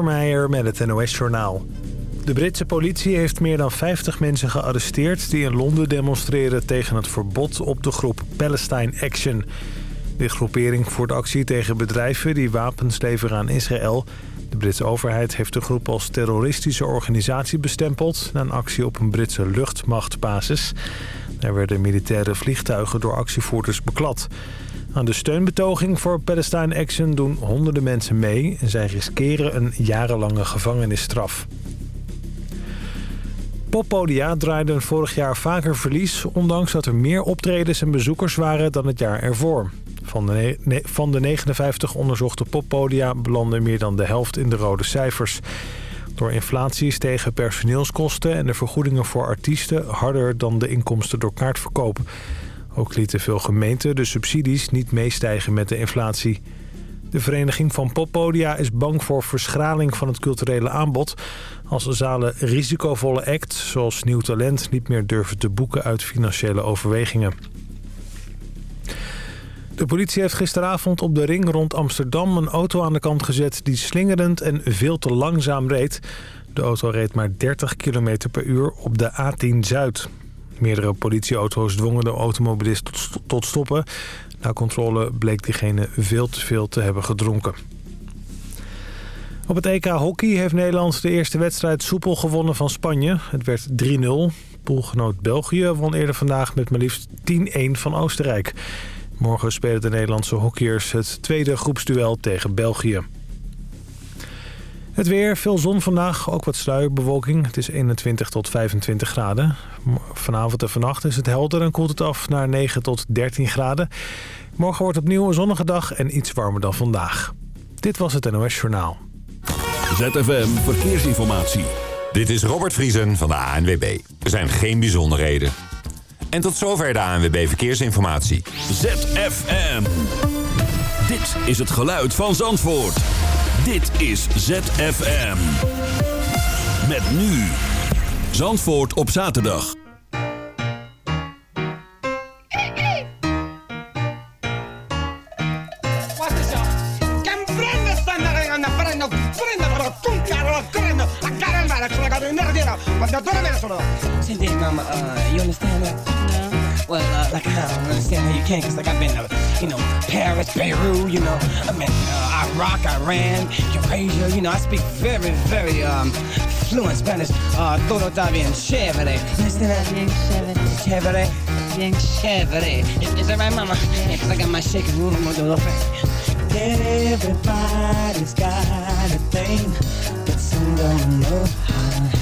Meijer met het NOS-journaal. De Britse politie heeft meer dan 50 mensen gearresteerd... die in Londen demonstreren tegen het verbod op de groep Palestine Action. De groepering voert actie tegen bedrijven die wapens leveren aan Israël. De Britse overheid heeft de groep als terroristische organisatie bestempeld... na een actie op een Britse luchtmachtbasis. Er werden militaire vliegtuigen door actievoerders beklad... Aan de steunbetoging voor Palestine Action doen honderden mensen mee... en zij riskeren een jarenlange gevangenisstraf. Poppodia draaiden vorig jaar vaker verlies... ondanks dat er meer optredens en bezoekers waren dan het jaar ervoor. Van de, van de 59 onderzochte poppodia belandde meer dan de helft in de rode cijfers. Door inflatie stegen personeelskosten en de vergoedingen voor artiesten... harder dan de inkomsten door kaartverkoop... Ook lieten veel gemeenten de subsidies niet meestijgen met de inflatie. De Vereniging van Poppodia is bang voor verschraling van het culturele aanbod... als zalen risicovolle acts, zoals Nieuw Talent... niet meer durven te boeken uit financiële overwegingen. De politie heeft gisteravond op de ring rond Amsterdam een auto aan de kant gezet... die slingerend en veel te langzaam reed. De auto reed maar 30 km per uur op de A10 Zuid. Meerdere politieauto's dwongen de automobilist tot stoppen. Na controle bleek diegene veel te veel te hebben gedronken. Op het EK Hockey heeft Nederland de eerste wedstrijd soepel gewonnen van Spanje. Het werd 3-0. Poolgenoot België won eerder vandaag met maar liefst 10-1 van Oostenrijk. Morgen spelen de Nederlandse hockeyers het tweede groepsduel tegen België. Het weer, veel zon vandaag, ook wat sluierbewolking. Het is 21 tot 25 graden. Vanavond en vannacht is het helder en koelt het af naar 9 tot 13 graden. Morgen wordt opnieuw een zonnige dag en iets warmer dan vandaag. Dit was het NOS Journaal. ZFM Verkeersinformatie. Dit is Robert Vriesen van de ANWB. Er zijn geen bijzonderheden. En tot zover de ANWB Verkeersinformatie. ZFM. Dit is het geluid van Zandvoort. Dit is ZFM. Met nu. Zandvoort op zaterdag. Senti, mama, uh, you understand that? No. Well, uh, like, I don't understand how you can, cause like I've been to, you know, Paris, Beirut, you know, I mean, uh, Iraq, Iran, Eurasia, you know, I speak very, very, um, fluent Spanish. Uh, todo está bien chévere. Understand? Bien chévere. Chévere. Bien chévere. Is, is that right, mama? Yeah, cause I got my shaking room, I'm a little Everybody's got a thing, but some don't know how to handle it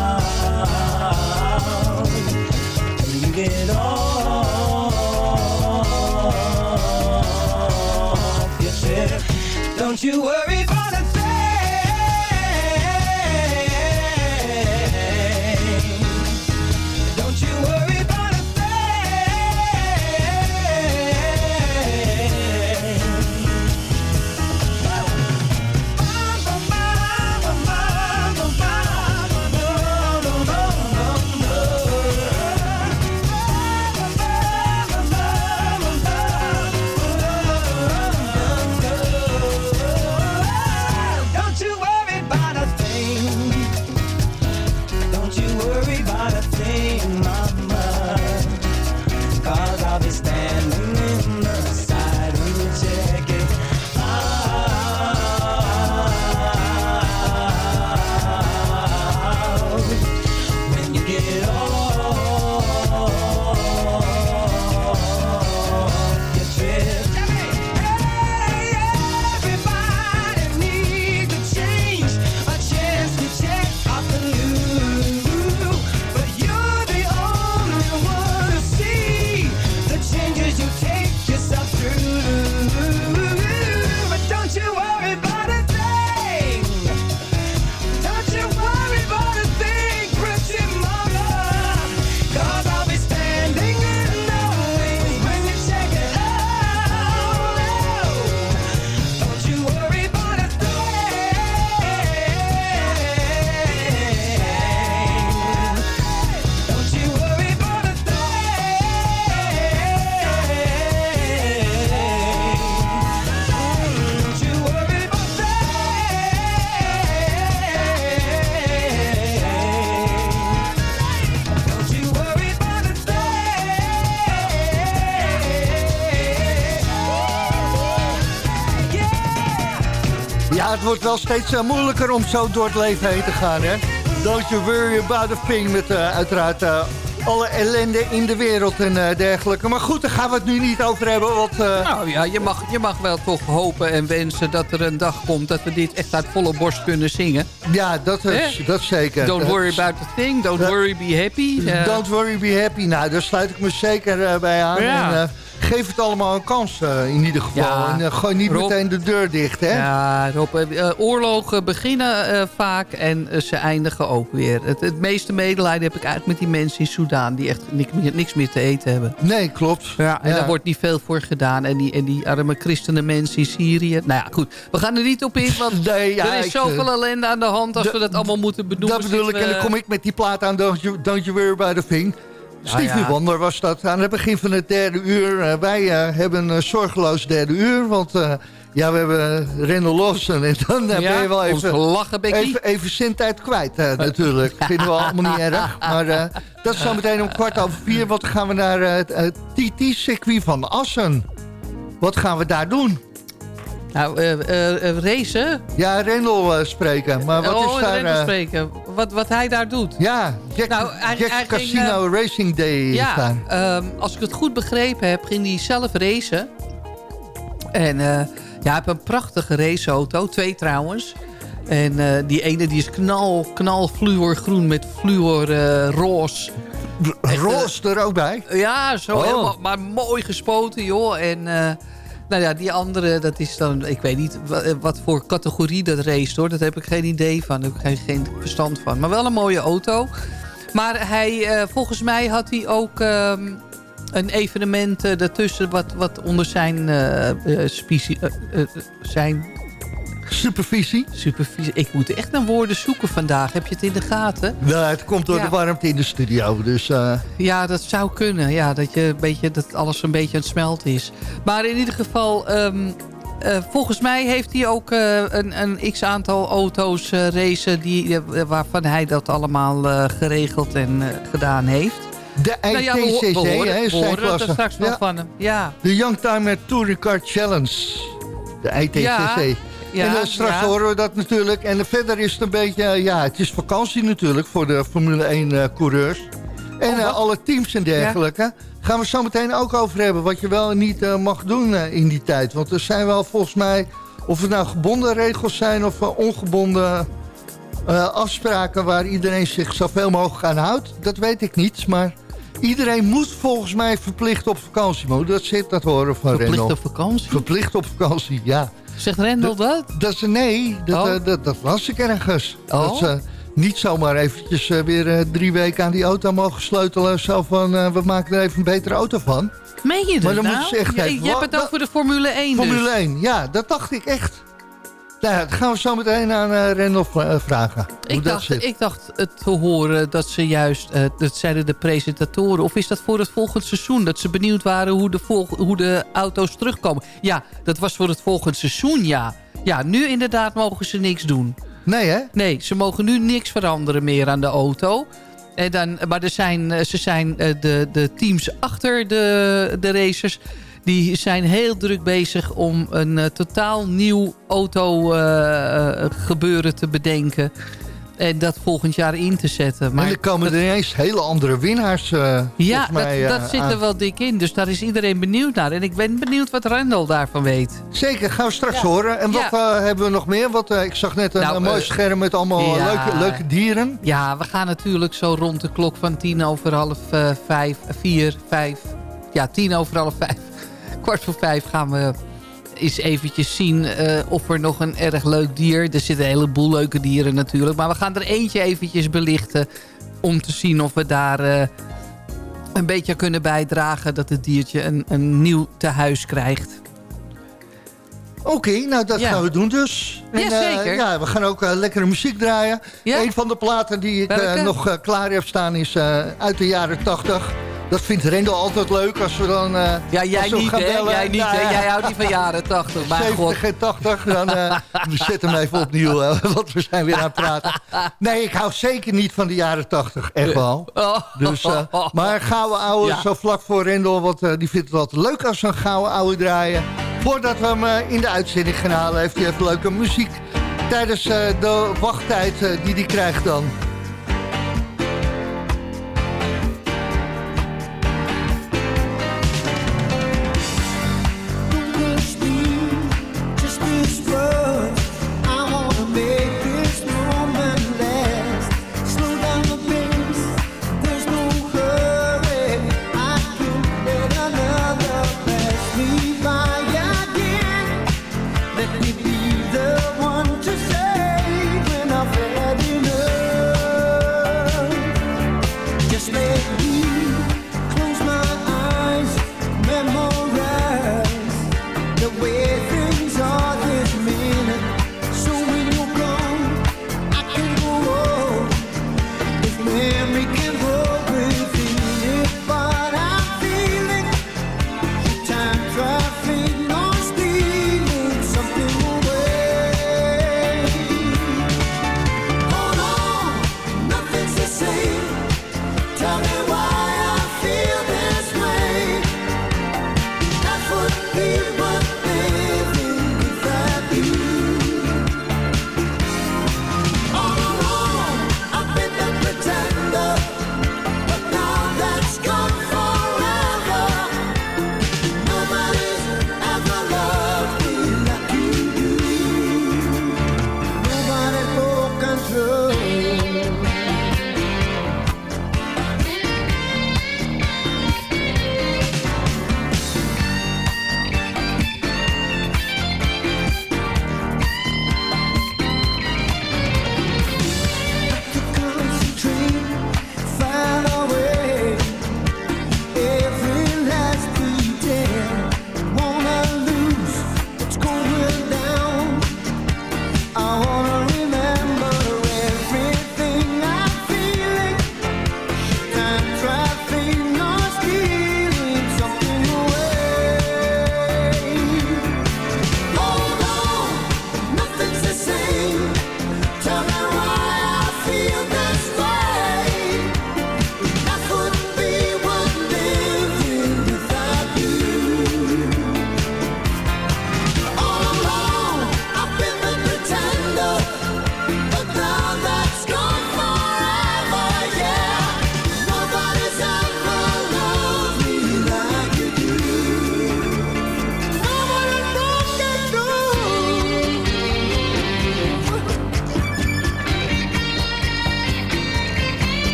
When you get off your chair, don't you worry wordt wel steeds uh, moeilijker om zo door het leven heen te gaan, hè? Don't you worry about a thing met uh, uiteraard uh, alle ellende in de wereld en dergelijke. Maar goed, daar gaan we het nu niet over hebben. Want, Nou ja, je mag, je mag wel toch hopen en wensen dat er een dag komt... dat we dit echt uit volle borst kunnen zingen. Ja, dat is, dat zeker. Don't worry about a thing, don't worry, be happy. Don't worry, be happy. Nou, daar sluit ik me zeker bij aan. Ja. En, geef het allemaal een kans uh, in ieder geval. Ja, en uh, gooi niet Rob, meteen de deur dicht, hè? Ja, Rob, uh, oorlogen beginnen vaak en ze eindigen ook weer. Het, het, meeste medelijden heb ik eigenlijk met die mensen in Soedan... die echt niks, niks meer te eten hebben. Nee, klopt. Ja, en ja. daar wordt niet veel voor gedaan. En die, en die arme christenen mensen in Syrië... Nou ja, goed. We gaan er niet op in, want nee, ja, er is zoveel ellende aan de hand... als we dat allemaal moeten benoemen. Dat bedoel ik, en dan kom ik met die plaat aan... Don't you, don't you worry about a thing... Stevie ja, ja. Wonder was dat aan het begin van het derde uur. Uh, wij uh, hebben een zorgeloos derde uur, want uh, ja, we hebben Rendel Lawson. En dan ja, ben je wel even, lachen, even, even zintijd kwijt natuurlijk. Vinden we allemaal niet erg. Maar dat is zo meteen om kwart over vier, want dan gaan we naar het TT-circuit van Assen. Wat gaan we daar doen? Nou, uh, uh, racen? Ja, Rendel uh, spreken. Maar wat oh, is daar... Rendel spreken. Wat, wat hij daar doet. Ja, Jack, nou, hij, Jack hij Casino ging, Racing Day ja, daar. Um, als ik het goed begrepen heb, ging hij zelf racen. En ja, hij heeft een prachtige raceauto. Twee trouwens. En die ene die is knal, knal fluorgroen met fluor roze. Roze er ook bij? Ja, zo oh. helemaal, maar mooi gespoten, joh. En... Nou ja, die andere, dat is dan... Ik weet niet wat voor categorie dat race, hoor. Dat heb ik geen idee van. Daar heb ik geen, geen verstand van. Maar wel een mooie auto. Maar hij, uh, volgens mij had hij ook um, een evenement uh, daartussen... Wat, wat onder zijn, uh, spicie, zijn Supervisie? Supervisie. Ik moet echt naar woorden zoeken vandaag. Heb je het in de gaten? Nou, het komt door ja. de warmte in de studio. Dus, uh... Ja, dat zou kunnen. Ja, dat, je een beetje, dat alles een beetje aan het smelten is. Maar in ieder geval... Um, uh, volgens mij heeft hij ook uh, een, een x-aantal auto's racen... Die, waarvan hij dat allemaal geregeld en gedaan heeft. De ITCC, nou ja, we, we horen, hè? We horen er straks nog ja. van hem. Ja. De Youngtimer Touring Car Challenge. De ITCC. Ja. En uh, straks horen we dat natuurlijk. En verder is het een beetje, uh, ja, het is vakantie natuurlijk voor de Formule 1 uh, coureurs. En Oh, alle teams en dergelijke. Ja. Gaan we zo meteen ook over hebben. Wat je wel en niet mag doen in die tijd. Want er zijn wel volgens mij, of het nou gebonden regels zijn of ongebonden afspraken waar iedereen zich zoveel mogelijk aan houdt. Dat weet ik niet, maar... Iedereen moet volgens mij verplicht op vakantie. Maar dat zit, dat horen van Verplicht Rendel. op vakantie? Verplicht op vakantie, ja. Zegt Rendel dat? dat ze, nee, dat, oh. uh, dat, dat las ik ergens. Oh. Dat ze niet zomaar eventjes uh, weer uh, drie weken aan die auto mogen sleutelen. Zo van, we maken er even een betere auto van. Meen je dat Maar dan nou? moet ze echt je, even, je hebt het over de Formule 1 Formule dus. 1, ja, dat dacht ik echt. Nou, dat gaan we zo meteen aan uh, vragen. Ik dacht, zit. ik dacht het te horen dat ze juist, uh, dat zeiden de presentatoren... of is dat voor het volgende seizoen? Dat ze benieuwd waren hoe de, hoe de auto's terugkomen. Ja, dat was voor het volgende seizoen, ja. Ja, nu inderdaad mogen ze niks doen. Nee, hè? Nee, ze mogen nu niks veranderen meer aan de auto. En dan, maar er zijn, ze zijn de, de teams achter de, de racers die zijn heel druk bezig om een uh, totaal nieuw auto uh, gebeuren te bedenken. En dat volgend jaar in te zetten. Maar en er komen er ineens hele andere winnaars uh, Ja, mij, dat, dat zit er wel dik in. Dus daar is iedereen benieuwd naar. En ik ben benieuwd wat Randall daarvan weet. Zeker, gaan we straks ja. horen. En wat ja. hebben we nog meer? Wat, ik zag net een, nou, een mooi scherm met allemaal ja. leuke, leuke dieren. Ja, we gaan natuurlijk zo rond de klok van tien over half vijf, vier, vijf. Ja, tien over half vijf kwart voor vijf gaan we eens eventjes zien uh, of er nog een erg leuk dier... Er zitten een heleboel leuke dieren natuurlijk. Maar we gaan er eentje eventjes belichten... om te zien of we daar uh, een beetje kunnen bijdragen... dat het diertje een, een nieuw tehuis krijgt. Oké, okay, nou dat ja. gaan we doen dus. Ja, en, zeker. Uh, ja, we gaan ook uh, lekkere muziek draaien. Ja? Een van de platen die ik uh, nog klaar heb staan is uit de jaren 80. Dat vindt Rendel altijd leuk als we dan... Uh, ja, jij niet, gaan hè? Bellen. Jij niet, nou, hè? Jij houdt niet van jaren 80. Maar 70 en 80, dan uh, we zetten hem even opnieuw, uh, want we zijn weer aan het praten. Nee, ik hou zeker niet van de jaren 80, echt wel. Oh. Dus, maar gouden ouwe, ja. zo vlak voor Rendel, want die vindt het altijd leuk als we een gouden ouwe draaien. Voordat we hem in de uitzending gaan halen, heeft hij even leuke muziek tijdens eh, de wachttijd die hij krijgt dan.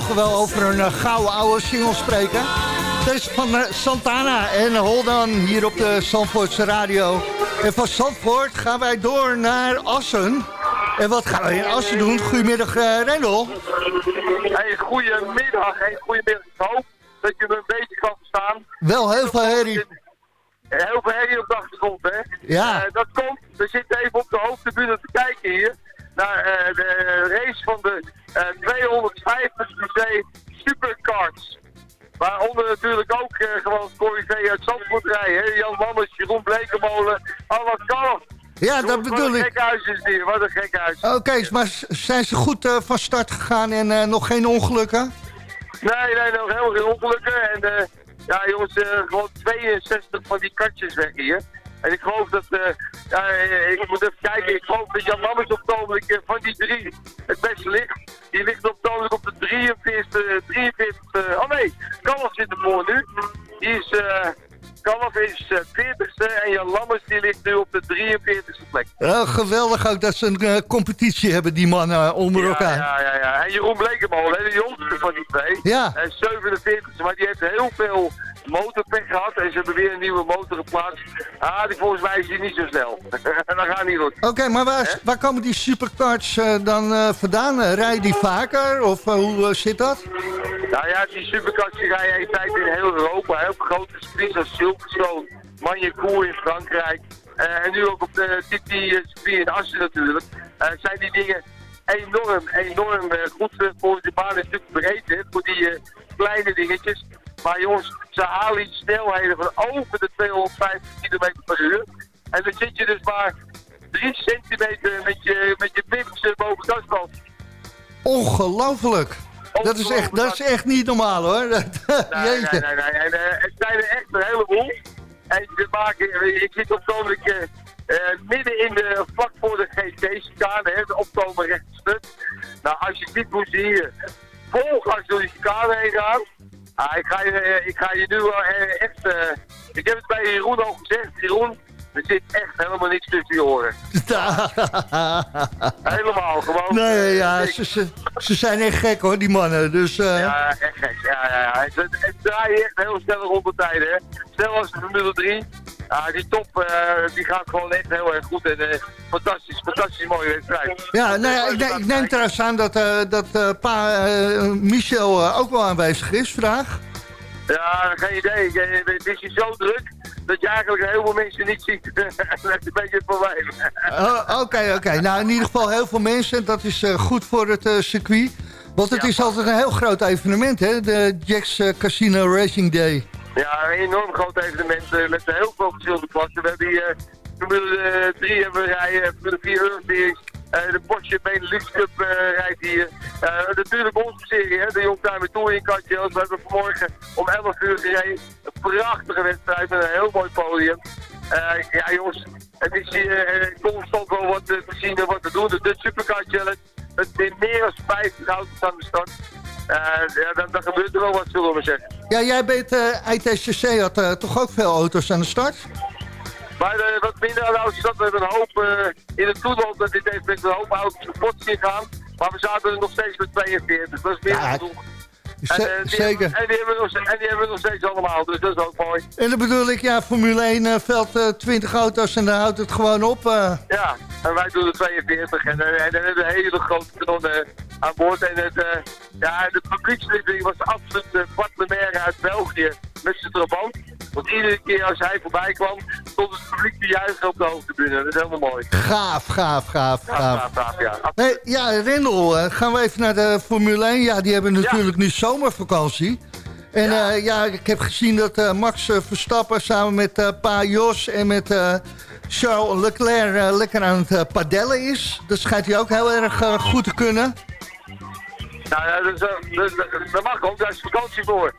Mogen we wel over een uh, gouden oude single spreken. Is van uh, Santana en Hold On hier op de Zandvoortse radio. En van Zandvoort gaan wij door naar Assen. En wat gaan we in Assen doen? Goedemiddag, uh, Rendel. Hey, goedemiddag. Hey, goedemiddag. Ik hoop dat je me een beetje kan verstaan. Wel heel veel herrie. Heel veel herrie op de achtergrond, hè? Ja. dat komt. We zitten even op de hoofdtribune te kijken hier naar de race van de 250 cc supercards. Waaronder natuurlijk ook uh, gewoon Corrivé uit Zandvoort rijden. Jan Mammers, Jeroen Blekemolen, allemaal kalf. Ja, dat bedoel ik. Wat een gek huis is hier, wat een gek huis. Oké, maar zijn ze goed uh, van start gegaan en uh, nog geen ongelukken? Nee, nee, nog helemaal geen ongelukken. En ja jongens, gewoon 62 van die katjes weg hier. En ik geloof dat, uh, ja, ik moet even kijken, ik geloof dat Jan Lammers op het uh, van die drie het beste ligt. Die ligt op het op de 43, 43 uh, oh nee, Kalf zit ervoor nu. Die is, uh, Kalf is 40ste en Jan Lammers die ligt nu op de 43ste plek. Ja, geweldig ook dat ze een eh, competitie hebben, die mannen onder Ja, elkaar. ja, ja, ja. En Jeroen Blekemolen, de jongste van die twee. Ja. En 47, maar die heeft heel veel motorpech gehad. En ze hebben weer een nieuwe motor geplaatst. Ah, die volgens mij is die niet zo snel. dat gaat niet goed. Oké, maar waar, waar komen die supercars eh, dan eh, vandaan? Eh, rijden die vaker of hoe zit dat? Nou ja, die supercars die rijden in feite in heel Europa. Heel grote circuits als Silverstone, Magny-Cours in Frankrijk. en nu ook op de TT-circuit in Assen natuurlijk. zijn die dingen enorm, enorm goed voor de baan een stuk breed. Voor die kleine dingetjes. Maar jongens, ze halen die snelheden van over de 250 km per uur. En dan zit je dus maar 3 centimeter met je, met je pips eh, boven het asfalt. Ongelooflijk. Dat is, echt, dat is echt niet normaal hoor. Nee, nee, nee, nee. En, eh, het zijn er echt een heleboel. En ze maken, ik zit op eh, eh, midden in de, vlak voor de GT-chicane, hè, de opkomen rechtstuk. Nou, als je hoe ze hier vol gas door die chicane heen gaan. Ah, ik, ga je, eh, ik ga je nu wel eh, echt, eh, ik heb het bij Jeroen al gezegd, Jeroen, er zit echt helemaal niks tussen je oren. Helemaal, gewoon. nee, ja, eh, ze, ze, ze zijn echt gek hoor, die mannen. Dus eh, Ja, echt gek. Ja, ja, ja. Het, het, het draait echt heel snel rond de tijden. Hè. Snel als de Formule 3. Ja, die top eh, die gaat gewoon echt heel erg goed. En fantastisch, fantastisch mooie wedstrijd. ja, nou ja, ik, ne- ik neem trouwens aan dat, dat pa Michel ook wel aanwezig is vandaag. Ja, geen idee. Eh, Het is hier zo druk dat je eigenlijk heel veel mensen niet ziet. dat is een beetje het probleem. Oh, Oké, oké. Nou, in ieder geval heel veel mensen. Dat is eh, goed voor het eh, circuit. Want het Ja, is altijd een heel groot evenement, hè? De Jacks Casino Racing Day. Ja, een enorm groot evenement met heel veel verschillende klassen. We hebben hier Formule 3 hebben we rijden, Formule 4 Euro Series. eh, de Porsche Benelux Cup eh, rijdt hier. Eh, natuurlijk onze serie, hè, de Youngtimer Touring Car Challenge. We hebben vanmorgen om 11 uur gereden. Een prachtige wedstrijd met een heel mooi podium. Eh, ja jongens, het is hier eh, constant wel wat eh, te zien en wat te doen. De Dutch Supercar Challenge. Het zijn meer dan 50 auto's aan de start. Eh, ja, dan, dan gebeurt er wel wat, zullen we zeggen. Ja, jij bent eh ITCC, had eh, toch ook veel auto's aan de start? Maar eh, wat minder aan de auto's zat, we hebben een hoop eh, in het toeloop dat dit heeft met een hoop auto's kapot zien gaan. Maar we zaten er nog steeds met 42, dat is meer Ja, dan genoeg. En, eh, die zeker. hebben- En die, hebben we nog, en die hebben we nog steeds allemaal, dus dat is ook mooi. En dan bedoel ik, ja, Formule 1 eh, veld eh, 20 auto's en dan houdt het gewoon op. Ja, en wij doen de 42 en, en dan hebben we hele grote kanonnen aan boord. En het, ja, de publieksliving was absoluut uh, Bart uit België met zijn trabant. Want iedere keer als hij voorbij kwam, stond het publiek te juichen op de hoofdtribune. Dat is helemaal mooi. gaaf, gaaf, gaaf, Ja, gaaf. gaaf, gaaf, ja. Ja, Rendel, eh, gaan we even naar de Formule 1. Ja, die hebben natuurlijk nu zomervakantie. En ja. ja, ik heb gezien dat eh, Max eh, Verstappen samen met eh, Pa Jos en met eh, Charles Leclerc eh, lekker aan het eh, padellen is. Dat schijnt hij ook heel erg eh, goed te kunnen. Nou ja, dus, dat mag ook, daar is vakantie voor.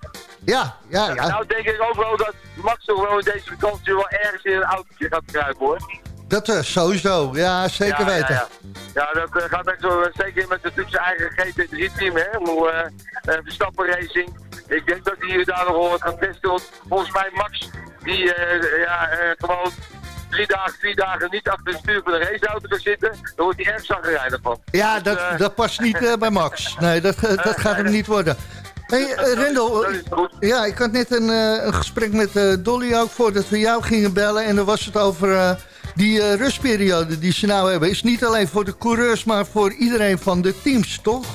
Ja, ja, ja. Nou denk ik ook wel dat Max toch wel in deze vakantie wel ergens in een autootje gaat kruipen hoor. Dat eh, sowieso. Ja, zeker ja, weten. Ja, ja. ja dat eh, gaat echt zo, eh, zeker met natuurlijk zijn eigen GT3-team, hè. Hoe, eh, Verstappen Racing. Ik denk dat hij hier daar nog wel wat gaat testen. Want volgens mij Max, die ja, gewoon drie dagen, vier dagen niet achter het stuur van de raceauto kan zitten, dan wordt hij erg zagrijnig van. Ja, Dus, dat, eh, dat past niet eh, bij Max. Nee, dat, dat gaat hem niet worden. Hey, eh, Rendel, ja, ik had net een, een gesprek met Dolly ook voordat we jou gingen bellen. En dan was het over die rustperiode die ze nou hebben. Is niet alleen voor de coureurs, maar voor iedereen van de teams, toch?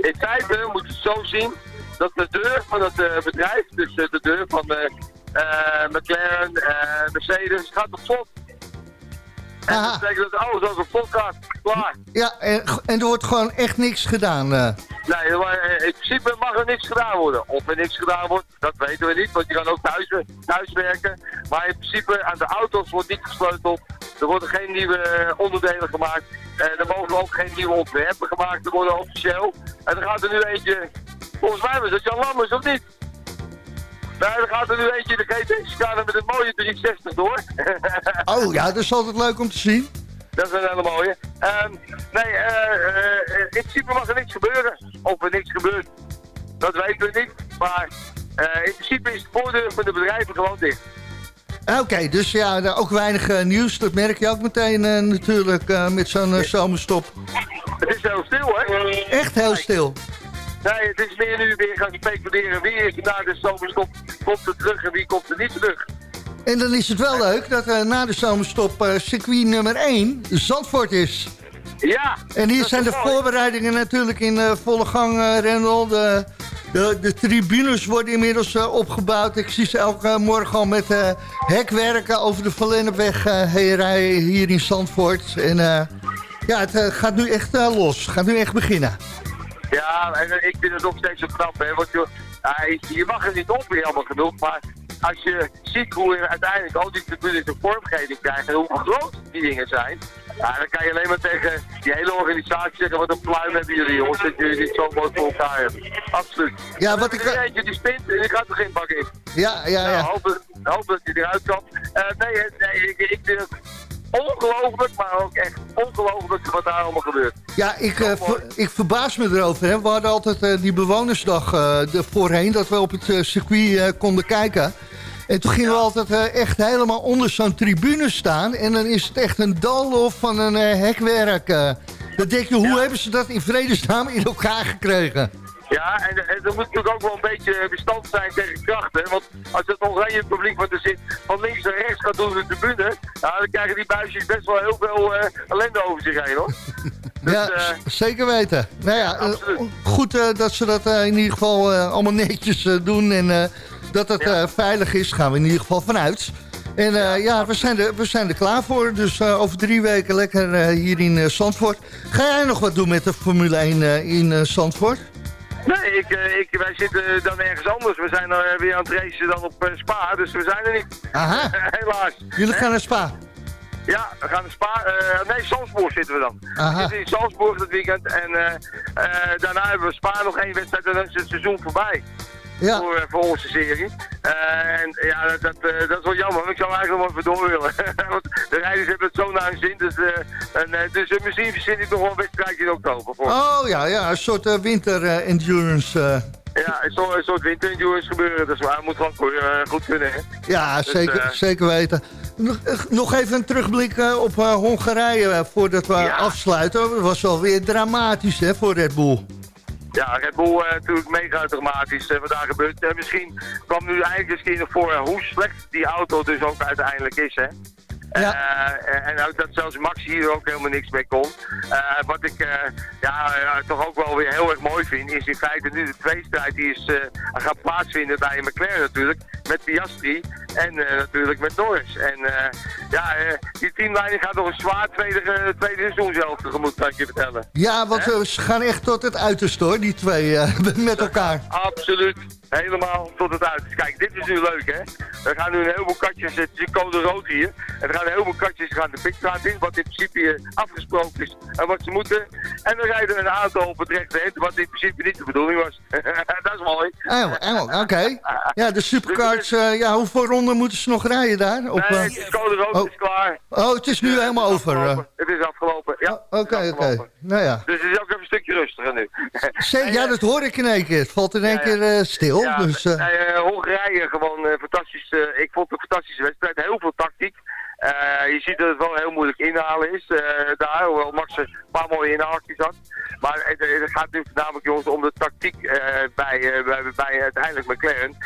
In feite moet je het zo zien dat de deur van het bedrijf, dus de deur van McLaren, eh, Mercedes, gaat op slot. En Aha. dat betekent dat alles als een gaat. Klaar. Ja, en, en er wordt gewoon echt niks gedaan. eh. Nee, eh, in principe mag er niks gedaan worden. Of er niks gedaan wordt, dat weten we niet, want je kan ook thuis, thuis werken. Maar in principe aan de auto's wordt niet gesleuteld. Er worden geen nieuwe eh, onderdelen gemaakt. En er mogen ook geen nieuwe ontwerpen gemaakt worden officieel. En er gaat er nu eentje, volgens mij was dat Jan Lammers of niet? Nee, er gaat er nu eentje in de GT-scala met een mooie 360 door. Oh ja, dat is altijd leuk om te zien. Dat is een hele mooie. Ehm, nee, eh, eh, in principe mag er niks gebeuren. Of er niks gebeurt, dat weten we niet. Maar eh, in principe is de voordeur van de bedrijven gewoon dicht. Oké, dus ja, ook weinig nieuws. Dat merk je ook meteen natuurlijk met zo'n zomerstop. Het is heel stil, hè? Echt heel stil. Nee, het is meer nu weer gaan speculeren. Wie is er na de zomerstop? Komt er terug en wie komt er niet terug? En dan is het wel leuk dat eh, na de zomerstop eh, circuit nummer 1 Zandvoort is. Ja. En hier zijn de mooi. voorbereidingen natuurlijk in eh, volle gang, Rendel. De, de, de tribunes worden inmiddels opgebouwd. Ik zie ze elke morgen al met hekwerken over de Van Lennepweg heen rijden hier in Zandvoort. En ja, het gaat nu echt los. Het gaat nu echt beginnen. Ja, en eh, ik vind het nog steeds zo knap, hè. Want je, je- je mag er niet op, jammer genoeg. Maar als je ziet hoe er uiteindelijk al die tribunes een vormgeving krijgen... en hoe groot die dingen zijn... Ja, dan kan je alleen maar tegen die hele organisatie zeggen... wat een pluim hebben jullie, jongens, dat jullie dit zo mooi voor elkaar hebben. Absoluut. Ja, wat ik... Er eentje die spint en die gaat er geen bak in. Ja, ja, Nou, ja. hoop, dat- hoop dat hij eruit kan. Eh, nee, het- nee ik, ik vind het ongelooflijk, maar ook echt ongelooflijk wat daar allemaal gebeurt. Ja, ik, eh, ver- ik verbaas me erover. Hè. We hadden altijd eh, die bewonersdag er voorheen... dat we op het circuit konden kijken. En toen gingen we altijd echt helemaal onder zo'n tribune staan... en dan is het echt een dalhof van een hekwerk. dan denk je, hoe hebben ze dat in vredesnaam in elkaar gekregen? Ja, en, en er moet natuurlijk ook wel een beetje bestand zijn tegen krachten. Want als het oranje publiek wat er zit van links naar rechts gaat doen in de tribune... Ja, dan krijgen die buisjes best wel heel veel eh, ellende over zich heen, hoor. Dus, ja, eh, zeker weten. Nou ja, eh, goed dat ze dat in ieder geval allemaal netjes doen... en dat het Ja. veilig is, gaan we in ieder geval vanuit. En ja, we zijn, er, we zijn er klaar voor. Dus over drie weken lekker hier in Zandvoort. Ga jij nog wat doen met de Formule 1 eh, in Zandvoort? Nee, ik, eh, ik, wij zitten dan ergens anders. We zijn dan eh, weer aan het racen dan op eh, Spa, dus we zijn er niet. Aha, Helaas. jullie gaan naar Spa. Ja, we gaan naar Spa. eh, nee, Salzburg zitten we dan. Aha. We zitten in Salzburg dit weekend. En daarna hebben we Spa nog één wedstrijd en dan is het seizoen voorbij. Ja, Voor, eh, voor onze serie. Eh, en ja, dat, dat, eh, dat is wel jammer. want Ik zou eigenlijk nog wel even door willen. Want de rijders hebben het zo naar hun zin. Dus, en, dus misschien verzin ik nog wel een wedstrijdje in oktober. Voor. oh ja, ja een soort winter-endurance. Ja, een soort, een soort winterendurance gebeuren. Dus maar moet gewoon goed kunnen. Hè? ja, Dus, zeker, zeker weten. Nog, even een terugblik op Hongarije voordat we Ja. afsluiten. Dat was wel weer dramatisch hè, voor Red Bull. Ja, Red Bull eh, natuurlijk mega dramatisch eh, wat daar gebeurt. Eh, misschien kwam nu eigenlijk eens keer voren hoe slecht die auto dus ook uiteindelijk is. Hè? Ja. Eh, en ook dat zelfs Max hier ook helemaal niks mee kon. Eh, wat ik eh, ja, toch ook wel weer heel erg mooi vind, is in feite nu de tweestrijd die is, gaat plaatsvinden bij McLaren natuurlijk. Met Piastri en natuurlijk met Norris. En ja, die teamleiding gaat nog een zwaar tweede, tweede seizoen zelf tegemoet, kan ik je vertellen. Ja, want ze gaan echt tot het uiterste hoor, die twee met elkaar. Absoluut. Helemaal tot het uit. Kijk, dit is nu leuk, hè. Er gaan nu een heleboel katjes, het is code rood hier. En er gaan een heleboel katjes gaan de pitstraat in, wat in principe afgesproken is en wat ze moeten. En dan rijden een aantal op het rechte eind, wat in principe niet de bedoeling was. dat is mooi. Engel, oké. Ja, de supercars, eh, ja, hoeveel ronden moeten ze nog rijden daar? Op, nee, eh, het code rood, oh. het is klaar. oh, het is nu helemaal over. eh. Het is afgelopen, ja. Oh, Oké, oké. Nou ja. Dus het is ook even een stukje rustiger nu. Ja, dat hoor ik in één keer. Het valt in één Ja, keer eh, stil. Ja, dus, eh, eh, Hongarije gewoon fantastisch. ik vond het een fantastische wedstrijd. Heel veel tactiek. Je ziet dat het wel heel moeilijk inhalen is daar, hoewel Max een paar mooie inhaaltjes had. Maar het, het gaat nu voornamelijk jongens om de tactiek eh, bij, bij, bij uiteindelijk McLaren.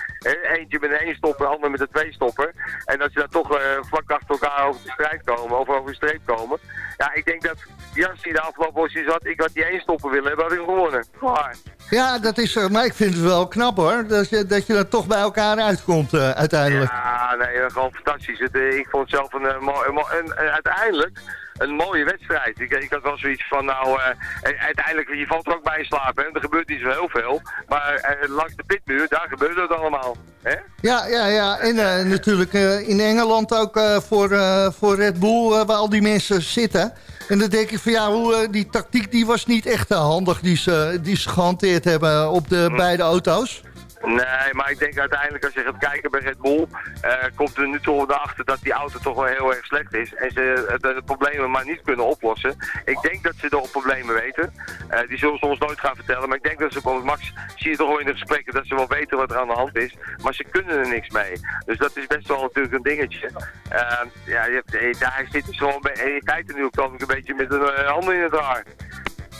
Eentje met een één stopper, de ander met een twee stopper. En dat ze daar toch vlak achter elkaar over de strijd komen, of over de streep komen. Ja, ik denk dat Jas die de afgelopen was zat, ik had die één stopper willen hebben, had ik gewonnen. Klaar. ja, dat is, eh, maar ik vind het wel knap hoor. Dat je, dat je er toch bij elkaar uitkomt eh, uiteindelijk. Ja, nee, gewoon fantastisch. Het, eh, ik vond het zelf een, eh, een, een- een- uiteindelijk een mooie wedstrijd. Ik, ik had wel zoiets van, nou, eh, eh, uiteindelijk, je valt er ook bij in slaap, hè. Er gebeurt niet zo heel veel. Maar langs de pitmuur, daar gebeurt het allemaal. Hè? Ja, ja, ja. En eh, natuurlijk eh, in Engeland ook eh, voor, eh, voor Red Bull, waar al die mensen zitten. En dan denk ik van ja, hoe, eh, die tactiek die was niet echt eh, handig die ze, die ze gehanteerd hebben op de beide auto's. Nee, maar ik denk uiteindelijk als je gaat kijken bij Red Bull, eh, komt er nu toch erachter dat die auto toch wel heel erg slecht is. En ze het, de problemen maar niet kunnen oplossen. Ik denk dat ze de problemen weten. Eh, die zullen ze ons nooit gaan vertellen. Maar ik denk dat ze bij Max, zie je toch wel in de gesprekken, dat ze wel weten wat er aan de hand is. Maar ze kunnen er niks mee. Dus dat is best wel natuurlijk een dingetje. Eh, ja, je eh, daar zit dus gewoon bij, in feite nu ook een beetje met een handen in het haar.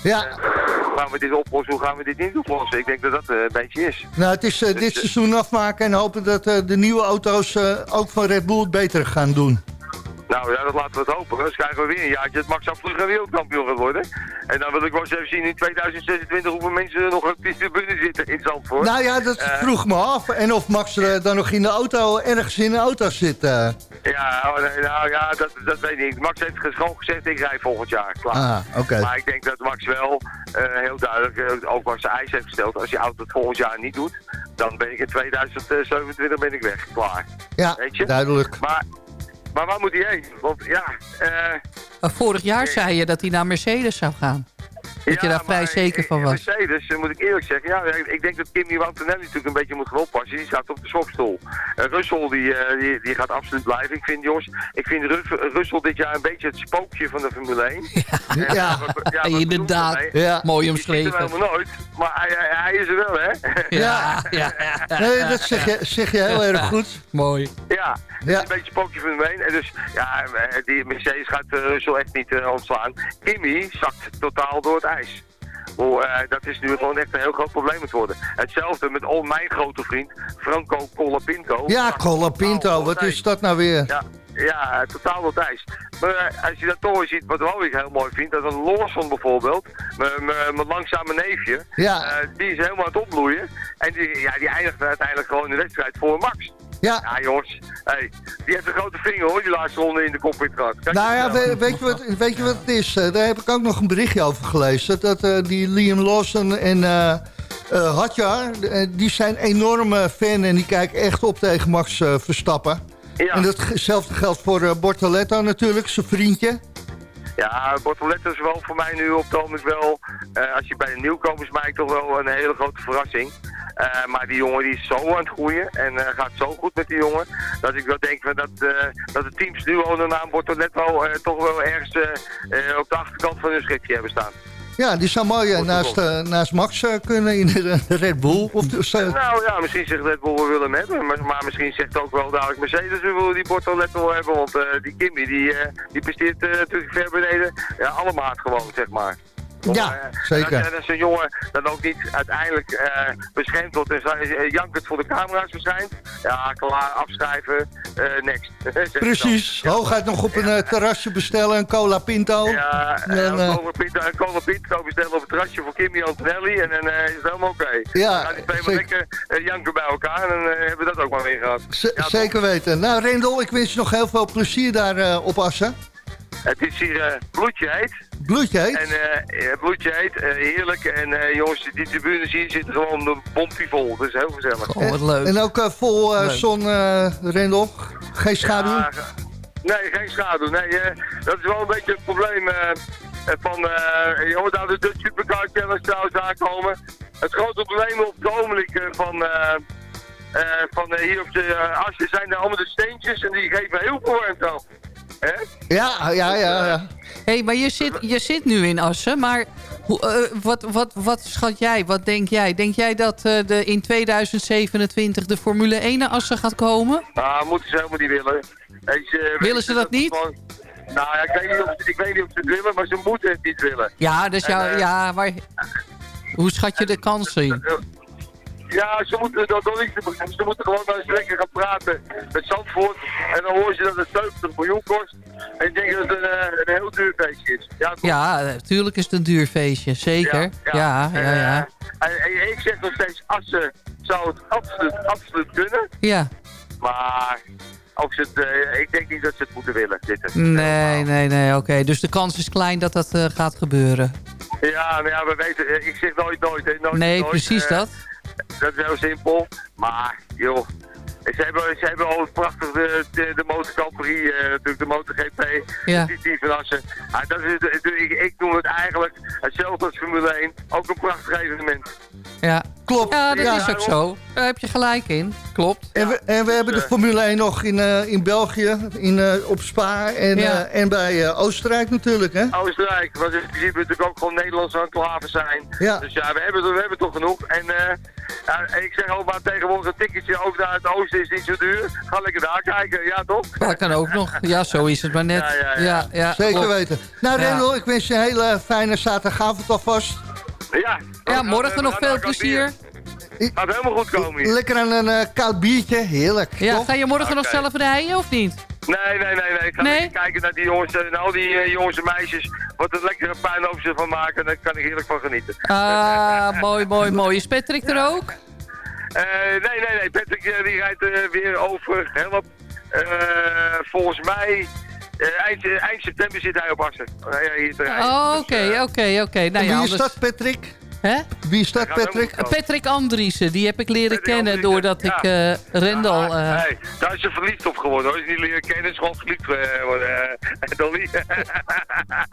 Ja, Hoe gaan we dit oplossen? Hoe gaan we dit niet oplossen? Ik denk dat dat eh, een beetje is. nou het is eh, dit seizoen afmaken en hopen dat eh, de nieuwe auto's eh, ook van Red Bull het beter gaan doen. Nou ja, dat laten we het hopen. Dan krijgen we weer een jaartje dat Max Absoluut wereldkampioen gaat worden. En dan wil ik wel eens even zien in 2026 hoeveel mensen er nog op die tribune zitten in Zandvoort. Nou ja, dat vroeg me af. En of Max eh, dan nog in de auto, ergens in de auto zit. eh. Ja, oh, nou ja, dat, dat weet ik niet. Max heeft gewoon gezegd, ik rij volgend jaar. Klaar. Ah, oké. Maar ik denk dat Max wel eh, heel duidelijk eh, ook wat zijn eis heeft gesteld. Als je auto het volgend jaar niet doet, dan ben ik in 2027 ben ik weg. Klaar. Ja, Weet je? duidelijk. Maar, maar waar moet hij heen? Want ja... Maar vorig jaar zei je dat hij naar Mercedes zou gaan. Dat je daar vrij zeker van was. Mercedes, eh, moet ik eerlijk zeggen, ja, ik denk dat Kimi Antonelli natuurlijk een beetje moet gaan oppassen. Die staat op de swapstoel. Uh, Russell, die, eh, die, die gaat absoluut blijven. Ik vind, jongens, ik vind Ru- Russell dit jaar een beetje het spookje van de Formule 1. Ja, Ja, wat Inderdaad. ja. Mooi omschreven. helemaal nooit, maar hij, hij, hij is er wel, hè? Ja, ja, ja. Nee, dat zeg je, zeg je heel erg goed. Mooi. Ja, het Ja. is een beetje spookje van de heen. En dus, ja, eh, die Mercedes gaat eh, Russell echt niet eh, ontslaan. Kimi zakt totaal door het ijs. Oh, eh, dat is nu gewoon echt een heel groot probleem het worden. Hetzelfde met al mijn grote vriend, Franco Colapinto. Ja, Colapinto, wat is dat nou weer? Ja, ja, totaal het ijs. Maar eh, als je dat toch ziet, wat wel ik heel mooi vind, dat een Lawson bijvoorbeeld, mijn- langzame neefje, Ja. eh, die is helemaal aan het opbloeien. En die, ja, die eindigt uiteindelijk gewoon in de wedstrijd voor Max. Ja, Ja jongens, hey, die heeft een grote vinger hoor, die laatste ronde in de cockpit gehad. Kijk nou ja, nou. we- weet je, wat, weet je wat het is? Eh, daar heb ik ook nog een berichtje over gelezen. Dat eh, die Liam Lawson en eh, Hadjar, die zijn enorme fan en die kijken echt op tegen Max Verstappen. Ja, En datzelfde geldt voor Bortoletto natuurlijk, zijn vriendje. ja Bortoletto is wel voor mij nu op het ogenblik wel, als je bij de nieuwkomersmarkt toch wel een hele grote verrassing. Eh, maar die jongen die is zo aan het groeien en eh, gaat zo goed met die jongen, dat ik wel denk van dat, eh, dat de teams nu onder de naam Bortoletto eh, toch wel ergens op de achterkant van hun schriftje hebben staan. Ja, die zou mooi Wordt naast, naast Max kunnen in de Red Bull. Of, zo. Nou ja, misschien zegt Red Bull we willen hem hebben, maar, maar misschien zegt ook wel dadelijk Mercedes we willen die Bortoletto wel hebben, want die Kimmy die, die presteert natuurlijk ver beneden, ja, alle maat gewoon zeg maar. Om, Ja, eh, zeker. En als, en als een jongen dan ook niet uiteindelijk eh, beschermd wordt en uh, jankend voor de camera's verschijnt, ja, klaar, afschrijven, eh next. Ik dan. Precies, hooguit nog op een eh, terrasje bestellen, een cola pinto. Ja, En, en eh, Cola Pinto, en Cola Pinto bestellen op het terrasje voor Kimmy Antonelli en dan eh, is het helemaal oké. Ja, Dan gaan die twee maar lekker eh, janken bij elkaar en dan eh, hebben we dat ook maar weer gehad. Z- Ja, zeker weten. Nou, Rendel, ik wens je nog heel veel plezier daar eh, op Assen. Het is hier eh, bloedje heet. Bloedje heet. En eh, eh, bloedje heet, eh, heerlijk. En eh, jongens, die tribunes hier zitten gewoon de bompie vol. Dus heel gezellig. Oh, wat leuk. En ook eh, vol eh, zon, eh, Rendel. Geen schaduw. Ja, nee, geen schaduw. Nee, eh, dat is wel een beetje het probleem van... eh je hoort nou de Dutch Supercar Challenge trouwens aankomen. Het grote probleem op het ogenblik van... eh, eh, van hier op de uh, Assen zijn er allemaal de steentjes en die geven heel veel warmte af. Hè? Ja, ja, ja. ja. Hé, hey, maar je zit, je zit nu in Assen, maar hoe, eh, wat, wat, wat schat jij? Wat denk jij? Denk jij dat eh, de, in 2027 de Formule 1 naar Assen gaat komen? Nou, moeten ze helemaal niet willen. Je, Willen ze dat niet? gewoon- Nou ja, ik weet, niet of, ik weet niet of ze het willen, maar ze moeten het niet willen. Ja, dus jou, En, eh, ja, maar hoe schat je de kansen in? Ja, ze moeten dat nog niet. Ze moeten gewoon maar eens lekker gaan praten met Zandvoort. En dan hoor je dat het 70 miljoen kost. En ik denk dat het een, eh, een heel duur feestje is. Ja? Ja, natuurlijk is het een duur feestje, zeker. Ja, ja, ja. eh, en, en ik zeg nog steeds, Assen zou het absoluut, absoluut kunnen. Ja, Maar of ze het, eh, ik denk niet dat ze het moeten willen. Dit nee, nee, nee, oké. Dus de kans is klein dat dat eh, gaat gebeuren. Ja, maar ja, we weten, eh, ik zeg nooit nooit. Hè, nooit Nee, nooit. precies Eh, dat. Dat is heel simpel. Maar, joh, ze hebben, ze hebben al prachtig de, de, de eh, natuurlijk de MotoGP, Ja. die van Assen. Ah, dat is, het- ik, ik noem het eigenlijk hetzelfde als Formule 1, ook een prachtig evenement. Ja. Klopt. ja, dat Ja. is ook zo. Daar heb je gelijk in. Klopt. En we, en we hebben de Formule 1 nog in, eh, in België, in, eh, op Spa en, Ja. eh, en bij eh, Oostenrijk natuurlijk. Hè? Oostenrijk, wat in principe natuurlijk ook gewoon Nederlandse enclave zijn. Ja. Dus ja, we hebben, we hebben toch genoeg. En eh, ja, ik zeg ook maar tegenwoordig een ticketje ook naar het oosten is niet zo duur. Ga lekker daar kijken, ja toch? Dat kan ook nog. Ja, zo is het maar net. Ja, ja, ja. ja, ja, Zeker klopt. weten. Nou Ja. Rendel, ik wens je een hele fijne zaterdagavond alvast. Ja, Ja, morgen gaan- nog veel plezier. Gaat helemaal goed komen hier. Lekker aan een eh, koud biertje, heerlijk. Ja, toch? ga je morgen nog zelf rijden of niet? Nee, nee, nee, nee. Ik ga Nee? kijken naar die jongens en al die eh, jongens en meisjes. Wat een lekkere puinhoop ze van maken. Daar kan ik heerlijk van genieten. Ah, mooi, mooi, mooi. Is Patrick er ook? Eh, nee, nee, nee. Patrick eh, die rijdt eh, weer over. Help. Eh, volgens mij eh, eind, eind september zit hij op Assen. Ja, hier te rijden. Oh, Dus, Oké, oké, oké. Nou ja, wie is anders... dat, Patrick? Hè? Wie is dat, Patrick? Patrick Andriessen, die heb ik leren Patrick kennen Andriessen, doordat ik ja. eh Rendel... Ah, eh, nee, daar is ze verliefd op geworden hoor. Is niet leren kennen, is gewoon verliefd eh, worden. eh, Dolly.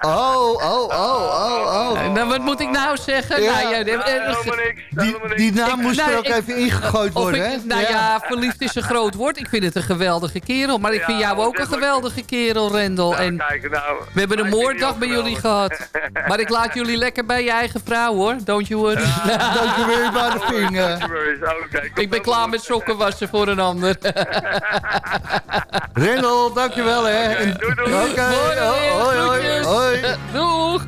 Oh, oh, oh, oh, oh. nou, wat moet ik nou zeggen? Ja. Nou, ja, Ja, helemaal niks. Die, die naam Ik- moest nou, er ook ik- even ingegooid Of worden, ik, hè? nou ja. verliefd is een groot woord. Ik vind het een geweldige kerel. Maar ik Ja, vind jou ook een geweldige kerel, Rendel. Nou, En kijk, nou, we hebben een moorddag bij ook jullie gehad. Maar ik laat jullie lekker bij je eigen vrouw, hoor. Don't you worry. Vinger. Oké, komt Ik ben klaar met sokken wassen voor een ander. Rendel, dankjewel, hè. En- doei, doei. Hoi. Doeg!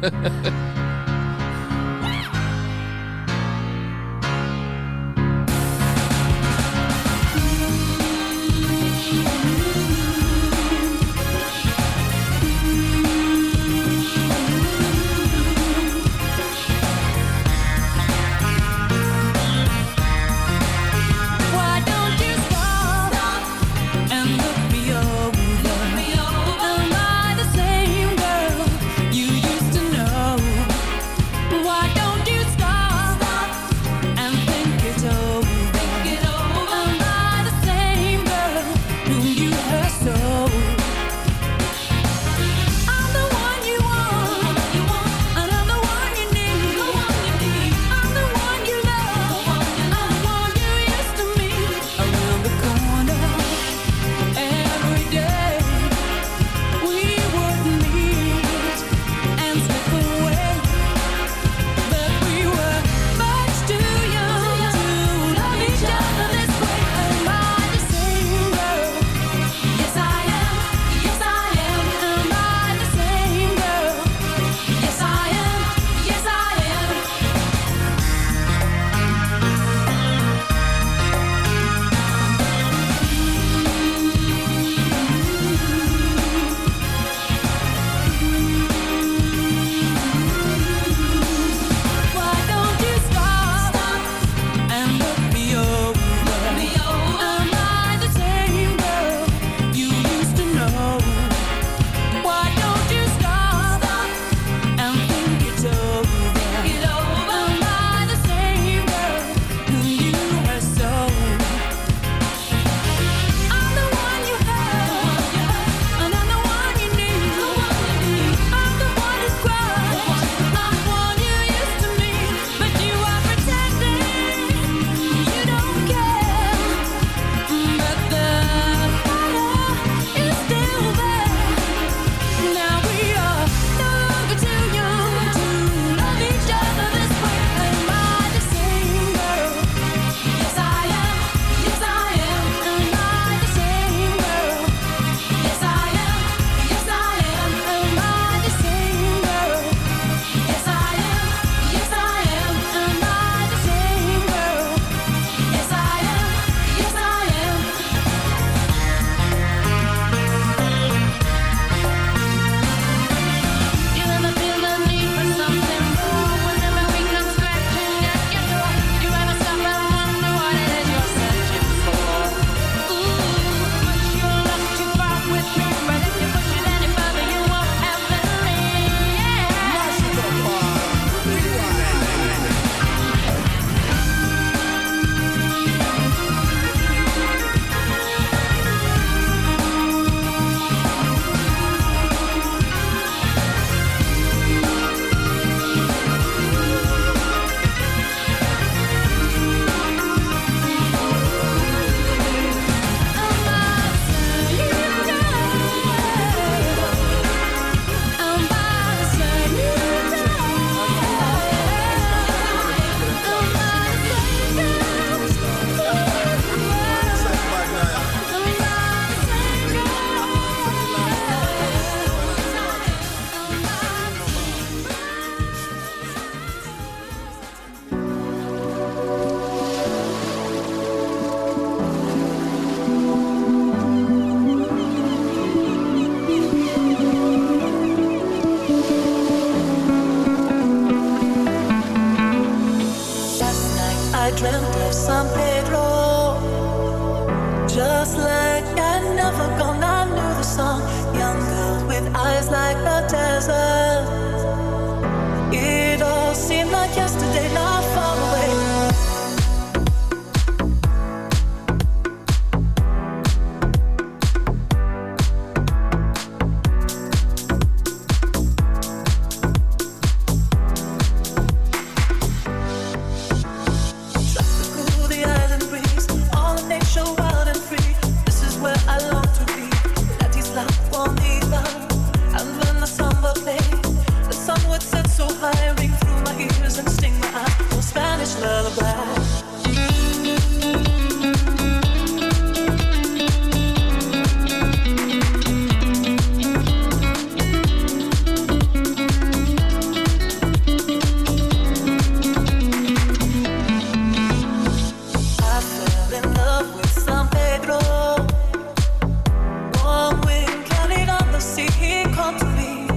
He called to me.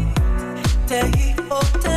Te hijo,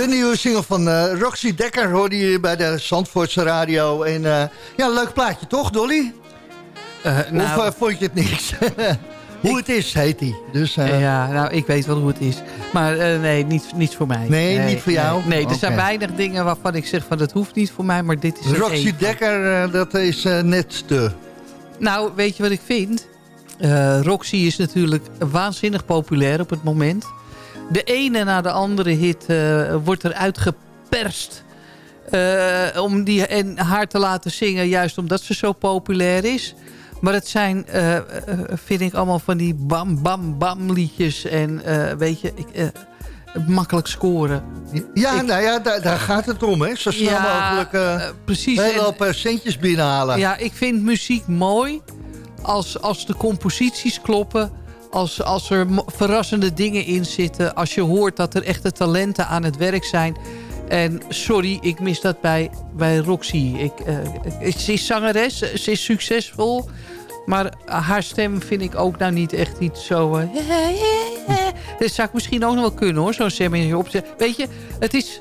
De nieuwe single van eh, Roxy Dekker hoorde je bij de Zandvoortse radio. En eh, ja, leuk plaatje toch, Dolly? nou, of eh, vond je het niks? Hoe het is, heet die. Dus, eh, ja, nou, ik weet wel hoe het is. Maar eh, nee, niet, niet voor mij. Nee, niet voor jou? Nee, er zijn weinig dingen waarvan ik zeg van dat hoeft niet voor mij, maar dit is Roxy. Dekker, eh, dat is eh, net te. Nou, weet je wat ik vind? Eh, Roxy is natuurlijk waanzinnig populair op het moment. De ene na de andere hit eh, wordt eruit geperst. eh, om die, en haar te laten zingen, juist omdat ze zo populair is. Maar het zijn, eh, vind ik, allemaal van die bam, bam, bam liedjes. En weet je, ik, makkelijk scoren. Ja, nou ja, daar, daar gaat het om, hè. Zo snel Ja, mogelijk eh, precies. een hoop centjes binnenhalen. Ja, ik vind muziek mooi als, als de composities kloppen. Als, als er verrassende dingen in zitten. Als je hoort dat er echte talenten aan het werk zijn. En sorry, ik mis dat bij, bij Roxy. Ik, eh, ze is zangeres, ze is succesvol. Maar haar stem vind ik ook nou niet echt iets zo... eh, dat zou ik misschien ook nog wel kunnen hoor, zo'n stem opzetten. Weet je, het is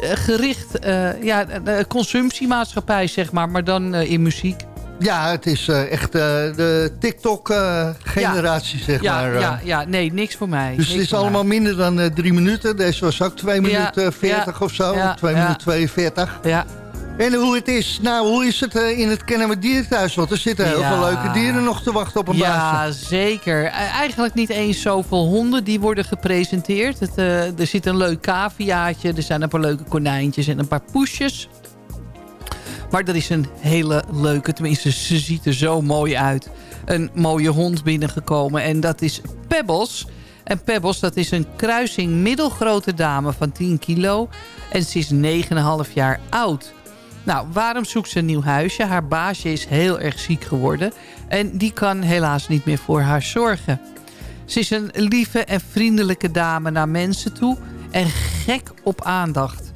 eh, gericht... eh, ja, consumptiemaatschappij zeg maar, maar dan in muziek. Ja, het is eh, echt eh, de TikTok-generatie, zeg ja, maar. eh. ja, ja, nee, niks voor mij. Dus Niks het is allemaal mij. minder dan eh, drie minuten. Deze was ook 2 Ja, minuten 40 ja, of zo. ja, 2 ja. minuten 42. Ja. En hoe het is, nou, hoe is het eh, in het Kennemer Dierenthuis? Want er zitten heel veel leuke dieren nog te wachten op een baasje. Ja, zeker. E- Eigenlijk niet eens zoveel honden die worden gepresenteerd. Het, eh, er zit een leuk caviaatje, er zijn een paar leuke konijntjes en een paar poesjes. Maar er is een hele leuke, tenminste ze ziet er zo mooi uit. Een mooie hond binnengekomen en dat is Pebbles. En Pebbles, dat is een kruising middelgrote dame van 10 kilo. En ze is 9,5 jaar oud. Nou, waarom zoekt ze een nieuw huisje? Haar baasje is heel erg ziek geworden. En die kan helaas niet meer voor haar zorgen. Ze is een lieve en vriendelijke dame naar mensen toe. En gek op aandacht.